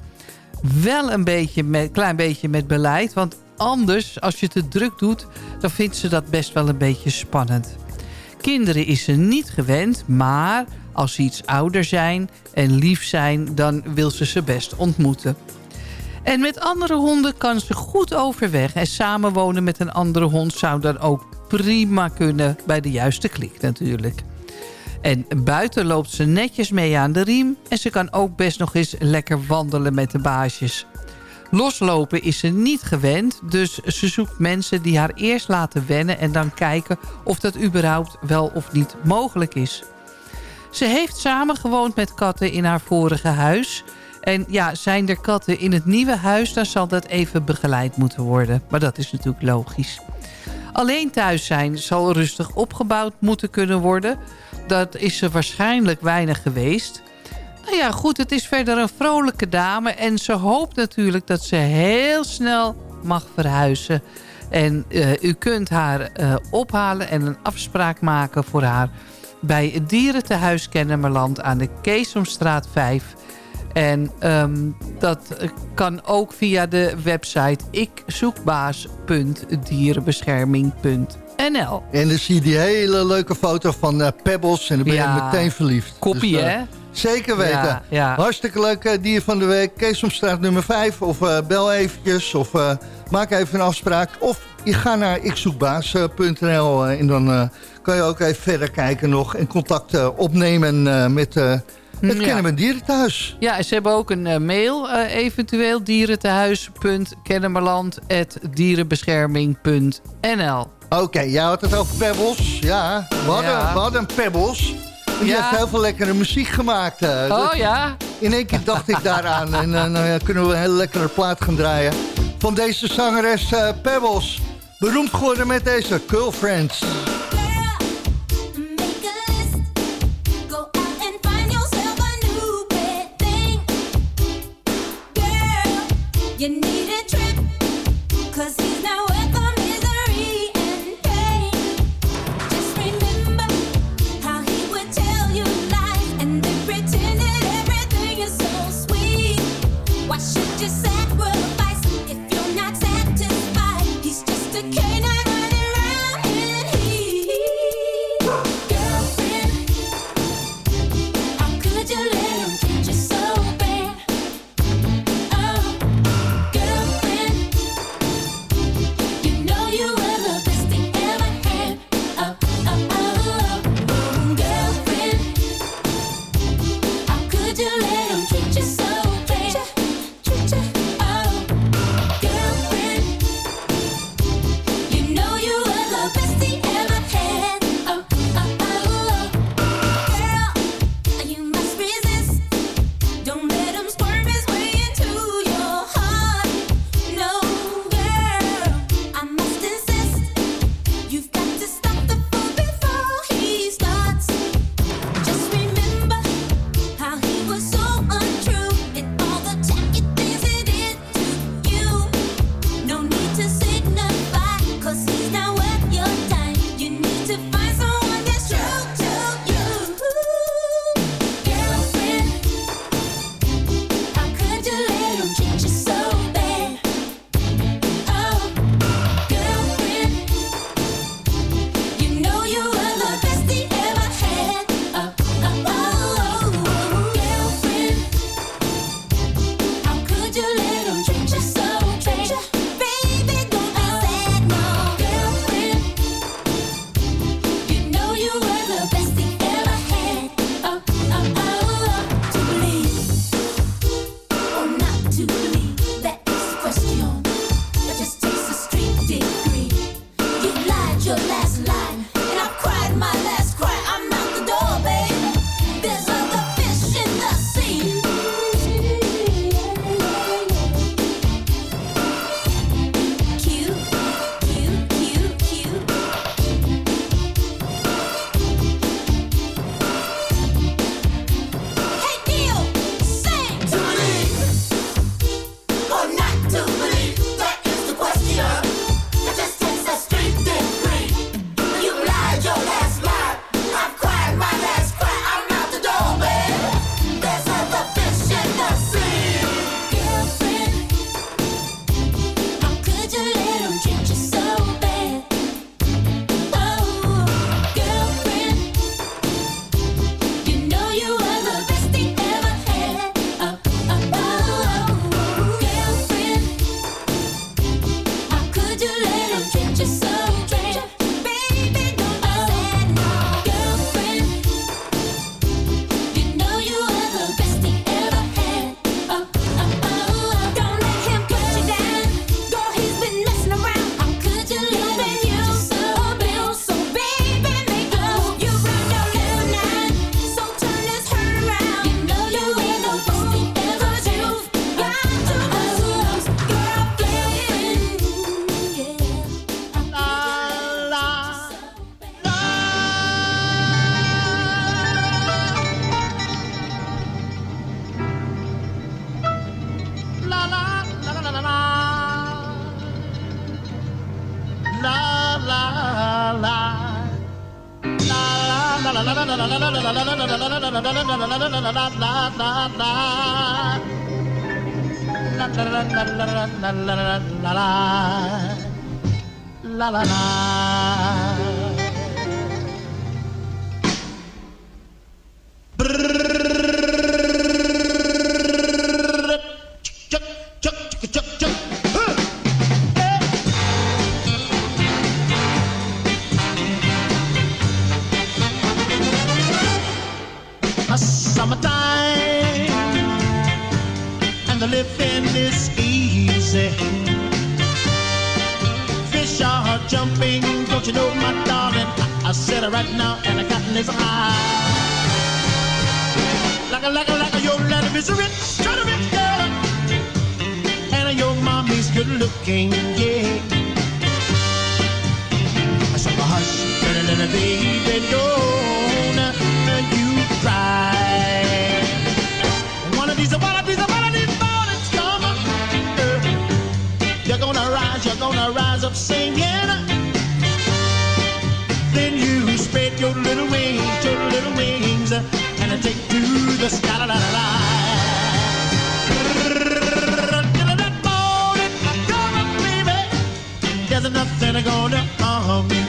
Wel een beetje met, klein beetje met beleid. Want anders, als je te druk doet... dan vindt ze dat best wel een beetje spannend. Kinderen is ze niet gewend, maar als ze iets ouder zijn en lief zijn... dan wil ze ze best ontmoeten. En met andere honden kan ze goed overweg. En samenwonen met een andere hond zou dan ook prima kunnen... bij de juiste klik natuurlijk. En buiten loopt ze netjes mee aan de riem. En ze kan ook best nog eens lekker wandelen met de baasjes. Loslopen is ze niet gewend. Dus ze zoekt mensen die haar eerst laten wennen... en dan kijken of dat überhaupt wel of niet mogelijk is. Ze heeft samengewoond met katten in haar vorige huis. En ja, zijn er katten in het nieuwe huis... dan zal dat even begeleid moeten worden. Maar dat is natuurlijk logisch. Alleen thuis zijn zal rustig opgebouwd moeten kunnen worden. Dat is ze waarschijnlijk weinig geweest. Nou ja, goed, het is verder een vrolijke dame. En ze hoopt natuurlijk dat ze heel snel mag verhuizen. En eh, u kunt haar eh, ophalen en een afspraak maken voor haar... bij het dierentehuis Kennemerland aan de Keesomstraat 5... En ehm, dat eh, kan ook via de website ikzoekbaas.dierenbescherming.nl. En dan zie je die hele leuke foto van eh, Pebbles en dan ben je Ja. meteen verliefd. Koppie, Dus, eh, hè? Zeker weten. Ja, ja. Hartstikke leuk eh, dier van de week. Keesomstraat nummer 5. Of bel eventjes. Of maak even een afspraak. Of je gaat naar ikzoekbaas.nl en dan kan je ook even verder kijken nog. En contact opnemen met eh, het Ja. Kennemer Dierenthuis. Ja, ze hebben ook een mail eventueel. dierentehuis.kennemerland.dierenbescherming.nl Oké, jij had het over Pebbles. Ja, we hadden, Ja. we hadden Pebbles. Die Ja. heeft heel veel lekkere muziek gemaakt. eh. Oh Dat- ja? In één keer dacht ik daaraan. En eh, nou ja, kunnen we een hele lekkere plaat gaan draaien. Van deze zangeres eh, Pebbles. Beroemd geworden met deze Girlfriends. You need looking, yeah. I said, hush, little, little baby, don't you cry. One of these, one of these, one of these mornings come. You're gonna rise, you're gonna rise up singing. Then you spread your little wings, your little wings, and take to the sky. La, la, la, gonna harm you,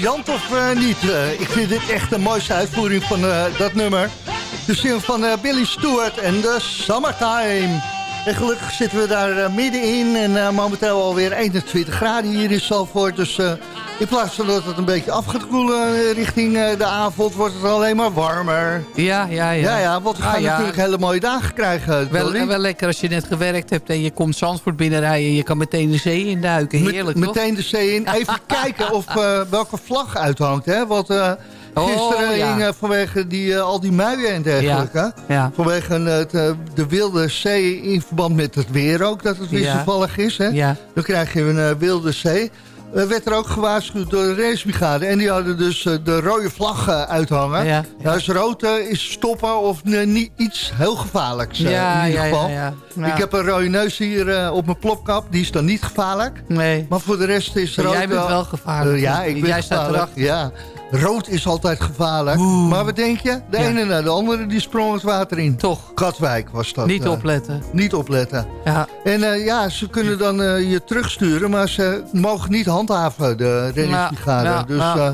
briljant of eh, niet? Eh, ik vind dit echt de mooiste uitvoering van eh, dat nummer. De zin van Billy Stewart en de Summertime. En gelukkig zitten we daar middenin. En momenteel alweer 21 graden hier in Zalvoort. Dus in plaats van dat het een beetje af gaat koelen eh, richting eh, de avond... wordt het alleen maar warmer. Ja, ja, ja. Ja, ja, want we Ah, gaan ja. natuurlijk hele mooie dagen krijgen. Wel, lekker als je net gewerkt hebt en je komt Zandvoort binnenrijden. Je kan meteen de zee induiken. Met- Heerlijk, toch? meteen de zee in. Even kijken of eh, welke vlag uithangt. Hè? Want eh, gisteren Oh, ja. vanwege die, al die muien en dergelijke. Ja. Vanwege het, de wilde zee in verband met het weer ook. Dat het wisselvallig is. Hè? Dan krijg je een wilde zee. Eh, werd er ook gewaarschuwd door de racebrigade. En die hadden dus eh, de rode vlag eh, uithangen. Ja, Ja, dus rood is stoppen of niet iets heel gevaarlijks Ja, in ieder geval. ja, ja. Ja. Ik heb een rode neus hier op mijn plopkap. Die is dan niet gevaarlijk. Nee. Maar voor de rest is rood jij bent wel gevaarlijk. Ja, ik ben Jij staat gevaarlijk. erachter. Ja. Rood is altijd gevaarlijk. Maar wat denk je? De Ja. ene naar de andere die sprong het water in. Toch. Katwijk was dat. Niet eh, opletten. Niet opletten. Ja. En eh, ja, ze kunnen dan eh, je terugsturen, maar ze mogen niet handhaven, de reddingsbrigade. Ja, dus eh,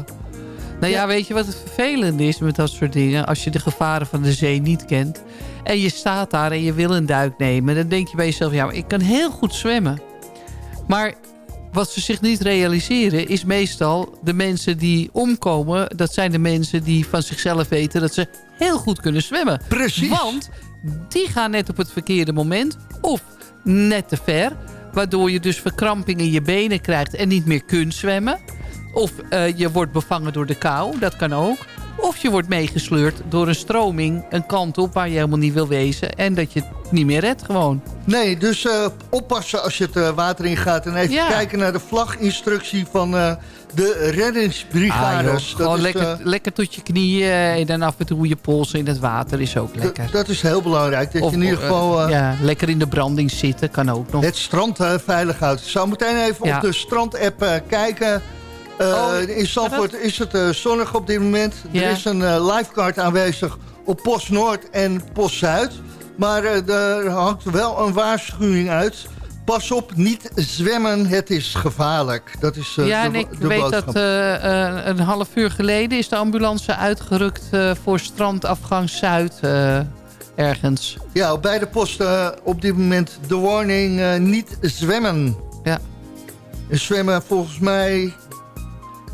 Nou ja, weet je wat het vervelende is met dat soort dingen? Als je de gevaren van de zee niet kent... en je staat daar en je wil een duik nemen... dan denk je bij jezelf, ja, maar ik kan heel goed zwemmen. Maar wat ze zich niet realiseren... is meestal de mensen die omkomen... dat zijn de mensen die van zichzelf weten... dat ze heel goed kunnen zwemmen. Precies. Want die gaan net op het verkeerde moment... of net te ver... waardoor je dus verkramping in je benen krijgt... en niet meer kunt zwemmen... Of eh, je wordt bevangen door de kou, dat kan ook. Of je wordt meegesleurd door een stroming een kant op waar je helemaal niet wil wezen. En dat je het niet meer redt gewoon. nee, dus eh, oppassen als je het eh, water ingaat. En even Ja. kijken naar de vlaginstructie van eh, de Ah, reddingsbrigades. joh, gewoon is, lekker, lekker tot je knieën en dan af en toe je polsen in het water is ook lekker. dat is heel belangrijk. Dat Of, je in ieder geval ja, lekker in de branding zitten kan ook nog. het strand veilig houdt. Zo meteen even Ja. op de strandapp kijken. Eh, Oh, in Zandvoort is het eh, zonnig op dit moment. Ja. Er is een eh, lifeguard aanwezig op Post Noord en Post Zuid. Maar er hangt wel een waarschuwing uit. Pas op, niet zwemmen, het is gevaarlijk. Dat is eh, ja, en ik weet boodschap. dat een half uur geleden is de ambulance uitgerukt eh, voor strandafgang Zuid ergens. Ja, op beide posten op dit moment de warning niet zwemmen. Ja. En zwemmen volgens mij...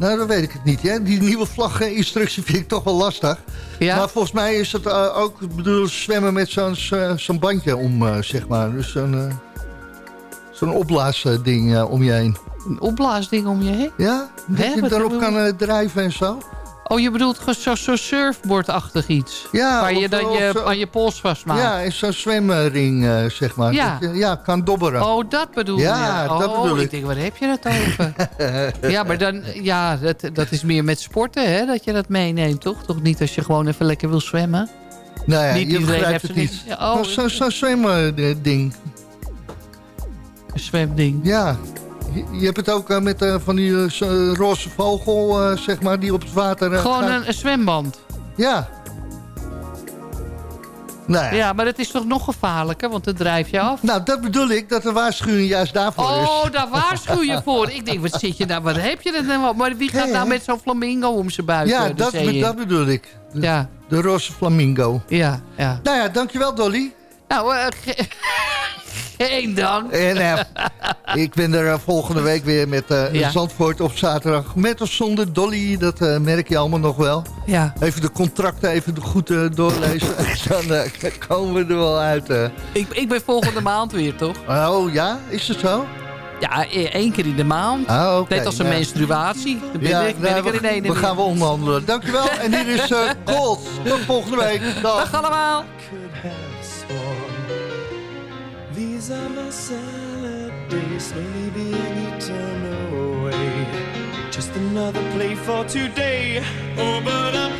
Nou, dat weet ik het niet. Hè? Die nieuwe vlaggeninstructie vind ik toch wel lastig. Ja? Maar volgens mij is het eh, ook bedoel, zwemmen met zo'n eh, zo'n bandje om, eh, zeg maar. Dus zo'n zo'n opblaasding om je heen. Een opblaasding om je heen? Ja? Dat Hè, je wat daarop kan drijven en zo. Oh, je bedoelt gewoon zo, zo surfboardachtig iets? Ja, waar je of- dan je, zo- aan je pols vastmaakt? Ja, is zo'n zwemring, eh, zeg maar. Ja. Dat ja, kan dobberen. Oh, dat bedoel je? Ja, dat oh, bedoel ik. ik denk, waar heb je het over? ja, maar dan, ja, dat, dat is meer met sporten, hè, dat je dat meeneemt, toch? Toch niet als je gewoon even lekker wil zwemmen? Nou ja, Niet je begrijpt het zo'n- niet. Oh, Zo'n zo zwemding. Een zwemding. Ja. Je, hebt het ook eh, met eh, van die eh, roze vogel, zeg maar, die op het water Gewoon een, een zwemband. Ja. Nou ja. Ja, maar dat is toch nog gevaarlijker, want dan drijf je af. Nou, dat bedoel ik, dat de waarschuwing juist daarvoor is. Oh, daar waarschuw je voor. Ik denk, wat zit je nou, wat heb je dat nou? Maar wie gaat nou met zo'n flamingo om zijn buik ja, dat, dat bedoel ik. De, Ja, de roze flamingo. ja, ja. Nou ja, dankjewel Dolly. Nou, geen dank. En eh, ik ben er eh, volgende week weer met eh, Ja. Zandvoort op zaterdag. Met of zonder Dolly, dat merk je allemaal nog wel. Ja, Even de contracten even goed doorlezen. Dan komen we er wel uit. ik, ik ben volgende maand weer, toch? Oh ja, is het zo? Ja, e- één keer in de maand. Ah, oké. Net als een menstruatie. Dan ben, Ja, ik, ben nou, ik er in één we gaan we onderhandelen. Dankjewel. En hier is Colt. Tot volgende week. Dag. Dag allemaal. My salad days Slowly being eaten away. Just another play for today. Oh, but I'm